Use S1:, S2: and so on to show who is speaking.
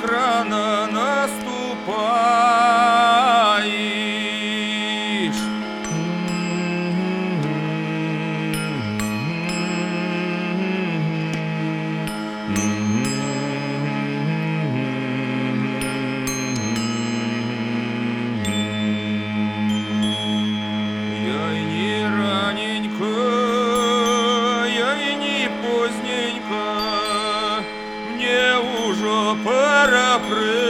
S1: так рано наступаешь. Я и не раненько, я и не поздненько, мне уже пора. para preso.